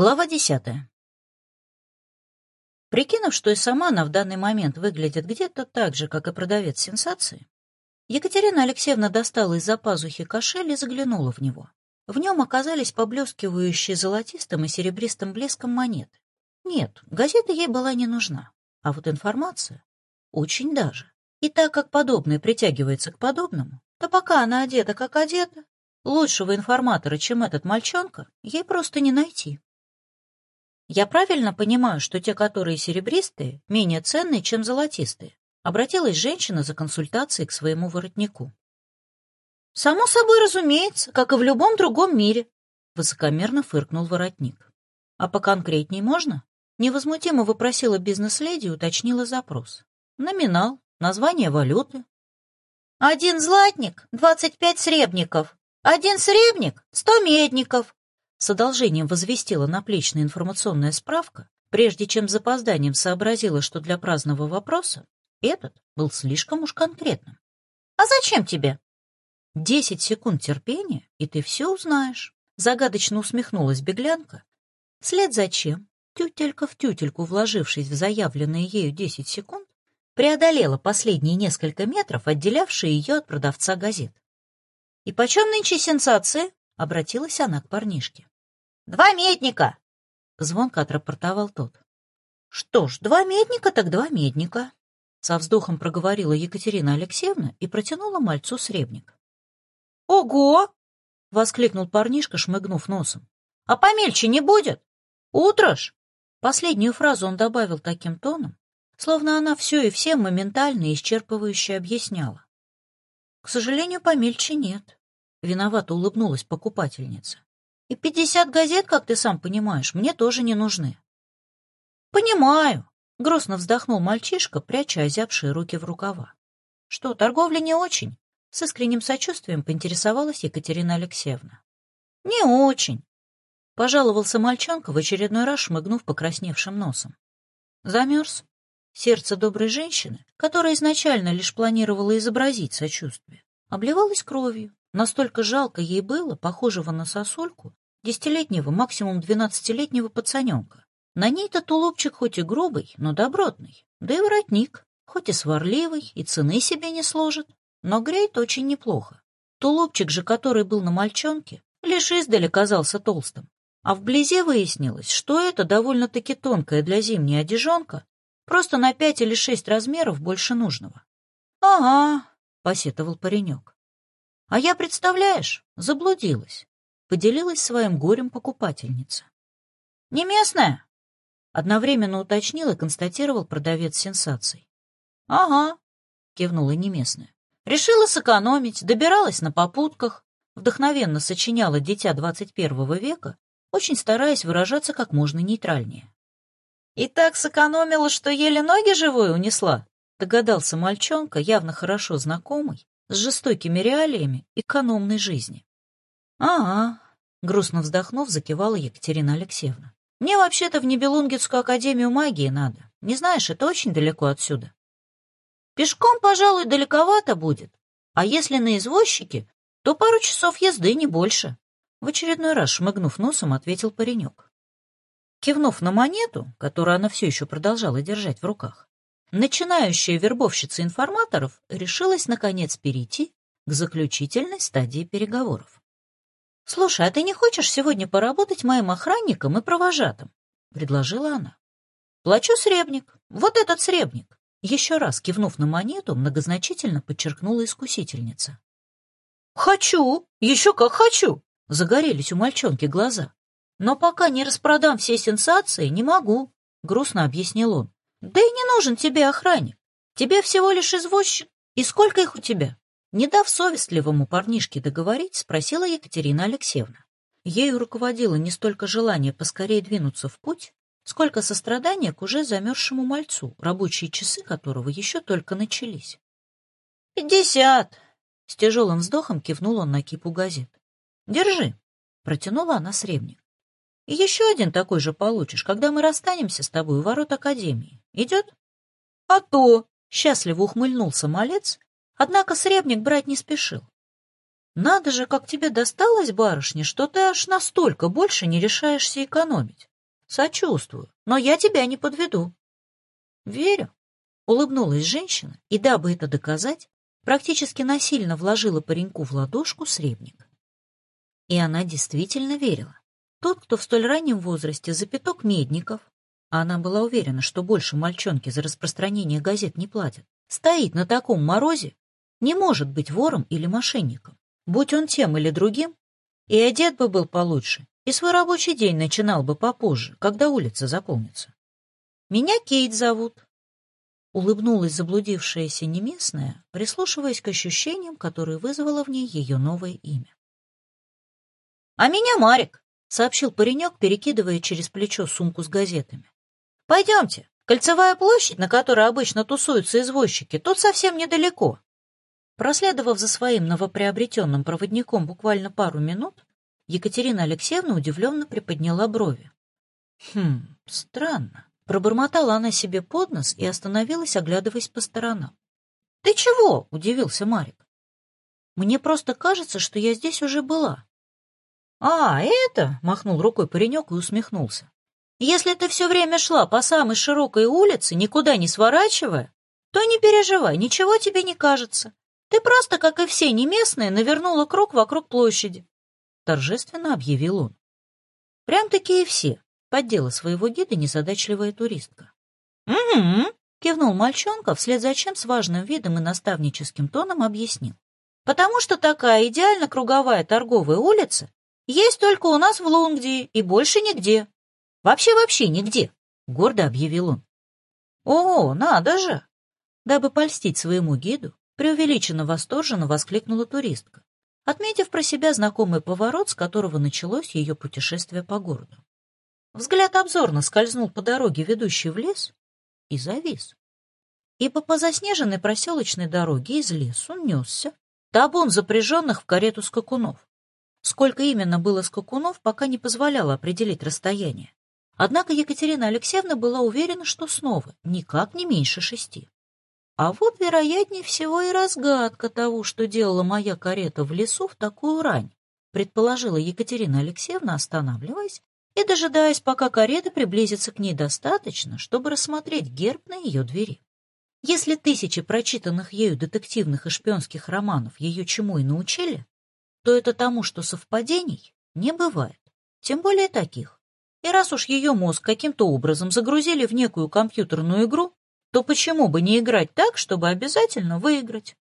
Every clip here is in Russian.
Глава десятая. Прикинув, что и сама она в данный момент выглядит где-то так же, как и продавец сенсации, Екатерина Алексеевна достала из-за пазухи кошель и заглянула в него. В нем оказались поблескивающие золотистым и серебристым блеском монеты. Нет, газета ей была не нужна, а вот информация очень даже. И так как подобное притягивается к подобному, то пока она одета как одета, лучшего информатора, чем этот мальчонка, ей просто не найти. Я правильно понимаю, что те, которые серебристые, менее ценные, чем золотистые? Обратилась женщина за консультацией к своему воротнику. Само собой, разумеется, как и в любом другом мире, высокомерно фыркнул воротник. А поконкретней можно? Невозмутимо выпросила бизнес-леди и уточнила запрос. Номинал, название валюты. Один златник, двадцать пять сребников. Один сребник, сто медников, с одолжением возвестила наплечная информационная справка, прежде чем с запозданием сообразила, что для праздного вопроса этот был слишком уж конкретным. «А зачем тебе?» «Десять секунд терпения, и ты все узнаешь», — загадочно усмехнулась беглянка. След зачем, тютелька в тютельку вложившись в заявленные ею десять секунд, преодолела последние несколько метров, отделявшие ее от продавца газет. «И почем нынче сенсации?» — обратилась она к парнишке. Два медника!» — звонко отрапортовал тот. «Что ж, два медника так два медника!» Со вздохом проговорила Екатерина Алексеевна и протянула мальцу сребник. «Ого!» — воскликнул парнишка, шмыгнув носом. «А помельче не будет? Утро ж!» Последнюю фразу он добавил таким тоном, словно она все и всем моментально и исчерпывающе объясняла. «К сожалению, помельче нет», — виновато улыбнулась покупательница. И пятьдесят газет, как ты сам понимаешь, мне тоже не нужны. Понимаю, грустно вздохнул мальчишка, пряча озябшие руки в рукава. Что, торговля не очень? С искренним сочувствием поинтересовалась Екатерина Алексеевна. Не очень, пожаловался мальчонка, в очередной раз шмыгнув покрасневшим носом. Замерз. Сердце доброй женщины, которая изначально лишь планировала изобразить сочувствие, обливалось кровью. Настолько жалко ей было, похожего на сосульку, десятилетнего, максимум двенадцатилетнего пацаненка. На ней-то тулупчик хоть и грубый, но добротный, да и воротник, хоть и сварливый, и цены себе не сложит, но греет очень неплохо. Тулупчик же, который был на мальчонке, лишь издали казался толстым, а вблизи выяснилось, что это довольно-таки тонкая для зимней одежонка, просто на пять или шесть размеров больше нужного. — Ага, — посетовал паренек. — А я, представляешь, заблудилась поделилась своим горем покупательница. «Не местная?» — одновременно уточнил и констатировал продавец сенсаций. «Ага», — кивнула неместная. «Решила сэкономить, добиралась на попутках, вдохновенно сочиняла дитя двадцать первого века, очень стараясь выражаться как можно нейтральнее. «И так сэкономила, что еле ноги живой унесла», — догадался мальчонка, явно хорошо знакомый, с жестокими реалиями экономной жизни. «Ага», — грустно вздохнув, закивала Екатерина Алексеевна. «Мне вообще-то в Нибелунгетскую академию магии надо. Не знаешь, это очень далеко отсюда». «Пешком, пожалуй, далековато будет. А если на извозчике, то пару часов езды, не больше». В очередной раз, шмыгнув носом, ответил паренек. Кивнув на монету, которую она все еще продолжала держать в руках, начинающая вербовщица информаторов решилась, наконец, перейти к заключительной стадии переговоров. «Слушай, а ты не хочешь сегодня поработать моим охранником и провожатым?» — предложила она. «Плачу сребник. Вот этот сребник». Еще раз кивнув на монету, многозначительно подчеркнула искусительница. «Хочу! Еще как хочу!» — загорелись у мальчонки глаза. «Но пока не распродам все сенсации, не могу», — грустно объяснил он. «Да и не нужен тебе охранник. Тебе всего лишь извозчик. И сколько их у тебя?» Не дав совестливому парнишке договорить, спросила Екатерина Алексеевна. Ею руководило не столько желание поскорее двинуться в путь, сколько сострадание к уже замерзшему мальцу, рабочие часы которого еще только начались. «Пятьдесят!» — с тяжелым вздохом кивнул он на кипу газет. «Держи!» — протянула она сребник. «И еще один такой же получишь, когда мы расстанемся с тобой у ворот Академии. Идет?» «А то!» — счастливо ухмыльнулся малец Однако сребник брать не спешил. «Надо же, как тебе досталось, барышня, что ты аж настолько больше не решаешься экономить!» Сочувствую, но я тебя не подведу. Верю. Улыбнулась женщина, и, дабы это доказать, практически насильно вложила пареньку в ладошку сребник. И она действительно верила. Тот, кто в столь раннем возрасте за пяток медников, она была уверена, что больше мальчонки за распространение газет не платят, стоит на таком морозе, не может быть вором или мошенником. Будь он тем или другим, и одет бы был получше, и свой рабочий день начинал бы попозже, когда улица заполнится. «Меня Кейт зовут», — улыбнулась заблудившаяся неместная, прислушиваясь к ощущениям, которые вызвало в ней ее новое имя. «А меня Марик», — сообщил паренек, перекидывая через плечо сумку с газетами. «Пойдемте, кольцевая площадь, на которой обычно тусуются извозчики, тут совсем недалеко». Проследовав за своим новоприобретенным проводником буквально пару минут, Екатерина Алексеевна удивленно приподняла брови. «Хм, странно». Пробормотала она себе под нос и остановилась, оглядываясь по сторонам. «Ты чего?» — удивился Марик. «Мне просто кажется, что я здесь уже была». «А, это?» — махнул рукой паренек и усмехнулся. «Если ты все время шла по самой широкой улице, никуда не сворачивая, то не переживай, ничего тебе не кажется. Ты просто, как и все неместные, навернула круг вокруг площади. Торжественно объявил он. Прям-таки и все, поддела своего гида незадачливая туристка. «Угу», — кивнул мальчонка, вслед за чем с важным видом и наставническим тоном объяснил. «Потому что такая идеально круговая торговая улица есть только у нас в Лунгдии и больше нигде. Вообще-вообще нигде», — гордо объявил он. «О, надо же!» Дабы польстить своему гиду, преувеличенно восторженно воскликнула туристка, отметив про себя знакомый поворот, с которого началось ее путешествие по городу. Взгляд обзорно скользнул по дороге, ведущей в лес, и завис. Ибо по заснеженной проселочной дороге из лесу несся табун запряженных в карету скакунов. Сколько именно было скакунов, пока не позволяло определить расстояние. Однако Екатерина Алексеевна была уверена, что снова никак не меньше шести. А вот, вероятнее всего, и разгадка того, что делала моя карета в лесу в такую рань, предположила Екатерина Алексеевна, останавливаясь и дожидаясь, пока карета приблизится к ней достаточно, чтобы рассмотреть герб на ее двери. Если тысячи прочитанных ею детективных и шпионских романов ее чему и научили, то это тому, что совпадений не бывает, тем более таких. И раз уж ее мозг каким-то образом загрузили в некую компьютерную игру, то почему бы не играть так, чтобы обязательно выиграть?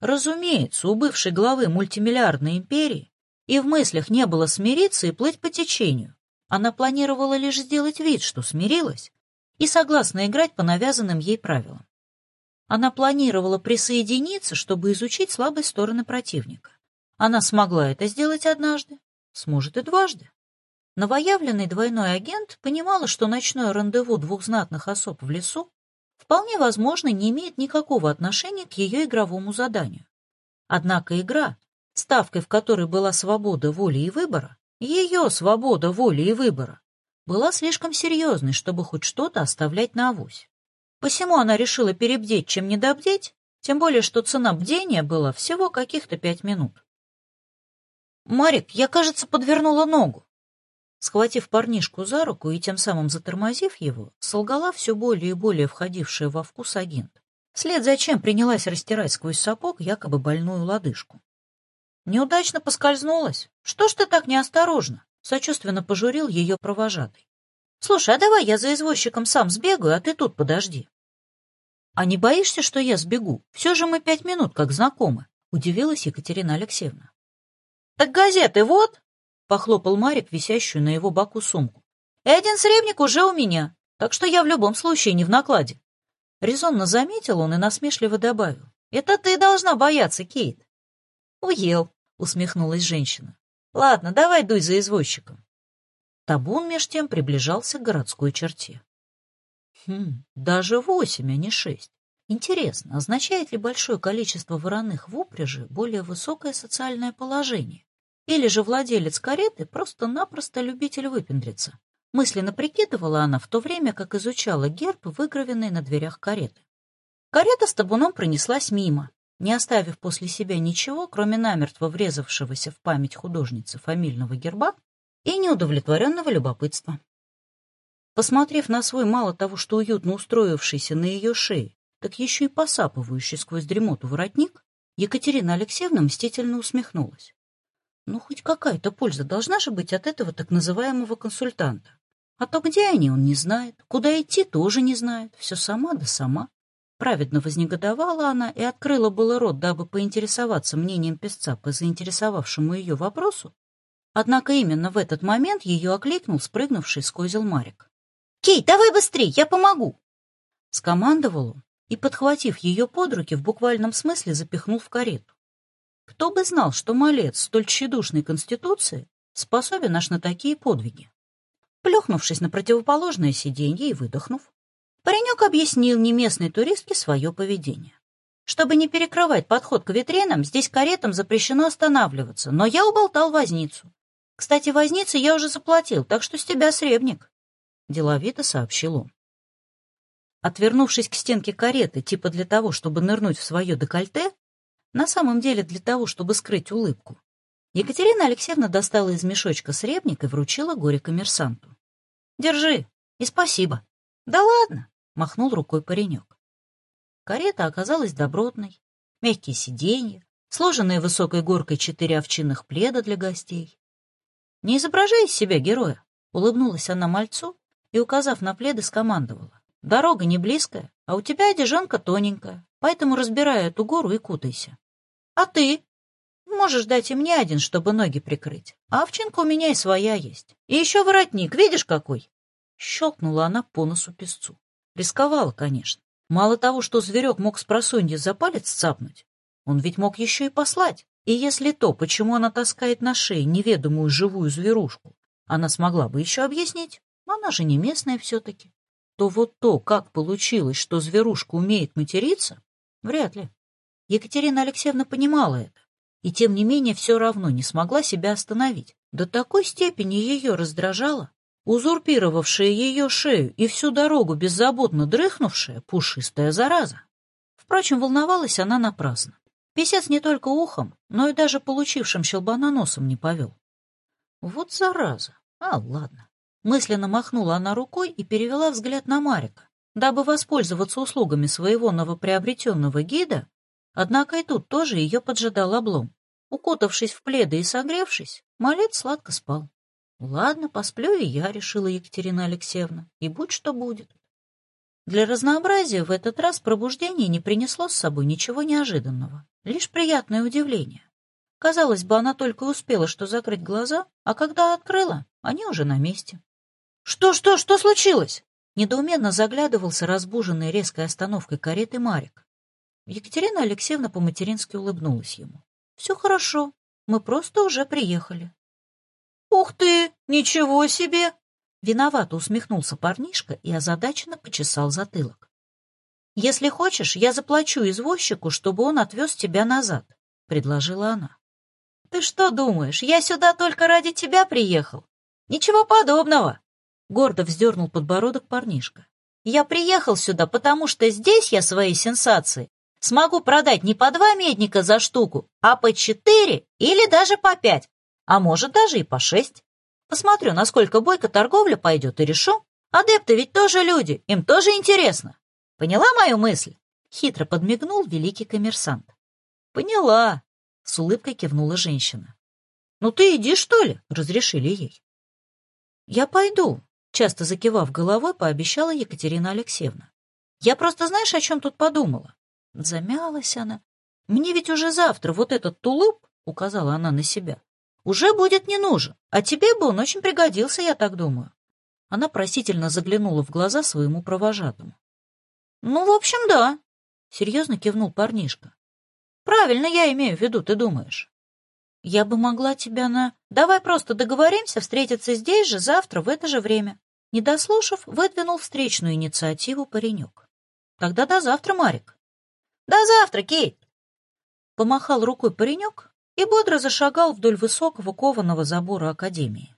Разумеется, у бывшей главы мультимиллиардной империи и в мыслях не было смириться и плыть по течению. Она планировала лишь сделать вид, что смирилась, и согласна играть по навязанным ей правилам. Она планировала присоединиться, чтобы изучить слабые стороны противника. Она смогла это сделать однажды, сможет и дважды. Новоявленный двойной агент понимала, что ночное рандеву двух знатных особ в лесу вполне возможно, не имеет никакого отношения к ее игровому заданию. Однако игра, ставкой в которой была свобода воли и выбора, ее свобода воли и выбора, была слишком серьезной, чтобы хоть что-то оставлять на авось. Посему она решила перебдеть, чем не добдеть, тем более, что цена бдения была всего каких-то пять минут. «Марик, я, кажется, подвернула ногу», Схватив парнишку за руку и тем самым затормозив его, солгала все более и более входившая во вкус агент. Вслед за чем принялась растирать сквозь сапог якобы больную лодыжку. Неудачно поскользнулась. Что ж ты так неосторожно? Сочувственно пожурил ее провожатый. Слушай, а давай я за извозчиком сам сбегаю, а ты тут подожди. А не боишься, что я сбегу? Все же мы пять минут как знакомы, удивилась Екатерина Алексеевна. Так газеты вот, Похлопал Марик висящую на его боку сумку. «И один сребник уже у меня, так что я в любом случае не в накладе». Резонно заметил он и насмешливо добавил. «Это ты должна бояться, Кейт». «Уел», — усмехнулась женщина. «Ладно, давай дуй за извозчиком». Табун меж тем приближался к городской черте. Хм, даже восемь, а не шесть. Интересно, означает ли большое количество вороных в упряжи более высокое социальное положение? Или же владелец кареты просто-напросто любитель выпендриться. Мысленно прикидывала она в то время, как изучала герб, выгравенный на дверях кареты. Карета с табуном пронеслась мимо, не оставив после себя ничего, кроме намертво врезавшегося в память художницы фамильного герба и неудовлетворенного любопытства. Посмотрев на свой мало того, что уютно устроившийся на ее шее, так еще и посапывающий сквозь дремоту воротник, Екатерина Алексеевна мстительно усмехнулась. Ну, хоть какая-то польза должна же быть от этого так называемого консультанта. А то где они, он не знает. Куда идти, тоже не знает. Все сама да сама. Праведно вознегодовала она и открыла было рот, дабы поинтересоваться мнением песца по заинтересовавшему ее вопросу. Однако именно в этот момент ее окликнул спрыгнувший с козел Марик. «Кей, давай быстрей, я помогу!» Скомандовал он и, подхватив ее под руки, в буквальном смысле запихнул в карету. Кто бы знал, что малец столь тщедушной конституции способен аж на такие подвиги. Плюхнувшись на противоположное сиденье и выдохнув, паренек объяснил неместной туристке свое поведение. Чтобы не перекрывать подход к витринам, здесь каретам запрещено останавливаться, но я уболтал возницу. Кстати, вознице я уже заплатил, так что с тебя сребник, — деловито сообщил он. Отвернувшись к стенке кареты, типа для того, чтобы нырнуть в свое декольте, на самом деле для того, чтобы скрыть улыбку, Екатерина Алексеевна достала из мешочка сребник и вручила горе-коммерсанту. «Держи, и спасибо». «Да ладно», — махнул рукой паренек. Карета оказалась добротной, мягкие сиденья, сложенные высокой горкой четыре овчинных пледа для гостей. «Не изображай из себя героя», — улыбнулась она мальцу и, указав на пледы, скомандовала. Дорога не близкая, а у тебя одежанка тоненькая, поэтому разбирай эту гору и кутайся. А ты? Можешь дать и мне один, чтобы ноги прикрыть. А овчинка у меня и своя есть. И еще воротник, видишь какой? Щелкнула она по носу песцу. Рисковала, конечно. Мало того, что зверек мог с просонья за палец цапнуть, он ведь мог еще и послать. И если то, почему она таскает на шее неведомую живую зверушку, она смогла бы еще объяснить, она же не местная все-таки то вот то, как получилось, что зверушка умеет материться, вряд ли. Екатерина Алексеевна понимала это, и тем не менее все равно не смогла себя остановить. До такой степени ее раздражала узурпировавшая ее шею и всю дорогу беззаботно дрыхнувшая пушистая зараза. Впрочем, волновалась она напрасно. Песец не только ухом, но и даже получившим щелбана носом не повел. Вот зараза. А, ладно. Мысленно махнула она рукой и перевела взгляд на Марика, дабы воспользоваться услугами своего новоприобретенного гида, однако и тут тоже ее поджидал облом. Укутавшись в пледы и согревшись, малец сладко спал. «Ладно, посплю и я», — решила Екатерина Алексеевна, — «и будь что будет». Для разнообразия в этот раз пробуждение не принесло с собой ничего неожиданного, лишь приятное удивление. Казалось бы, она только успела что закрыть глаза, а когда открыла, они уже на месте. «Что, что, что случилось?» Недоуменно заглядывался разбуженный резкой остановкой кареты Марик. Екатерина Алексеевна по-матерински улыбнулась ему. «Все хорошо, мы просто уже приехали». «Ух ты, ничего себе!» Виновато усмехнулся парнишка и озадаченно почесал затылок. «Если хочешь, я заплачу извозчику, чтобы он отвез тебя назад», — предложила она. «Ты что думаешь, я сюда только ради тебя приехал? Ничего подобного!» Гордо вздернул подбородок парнишка. «Я приехал сюда, потому что здесь я свои сенсации смогу продать не по два медника за штуку, а по четыре или даже по пять, а может даже и по шесть. Посмотрю, насколько бойко торговля пойдет, и решу. Адепты ведь тоже люди, им тоже интересно. Поняла мою мысль?» Хитро подмигнул великий коммерсант. «Поняла», — с улыбкой кивнула женщина. «Ну ты иди, что ли?» — разрешили ей. «Я пойду», Часто закивав головой, пообещала Екатерина Алексеевна. «Я просто знаешь, о чем тут подумала?» Замялась она. «Мне ведь уже завтра вот этот тулуп, — указала она на себя, — уже будет не нужен, а тебе бы он очень пригодился, я так думаю». Она просительно заглянула в глаза своему провожатому. «Ну, в общем, да», — серьезно кивнул парнишка. «Правильно я имею в виду, ты думаешь?» Я бы могла тебя на... Давай просто договоримся встретиться здесь же завтра в это же время. Не дослушав, выдвинул встречную инициативу паренек. Тогда до завтра, Марик. До завтра, Кейт. Помахал рукой паренек и бодро зашагал вдоль высокого кованого забора Академии.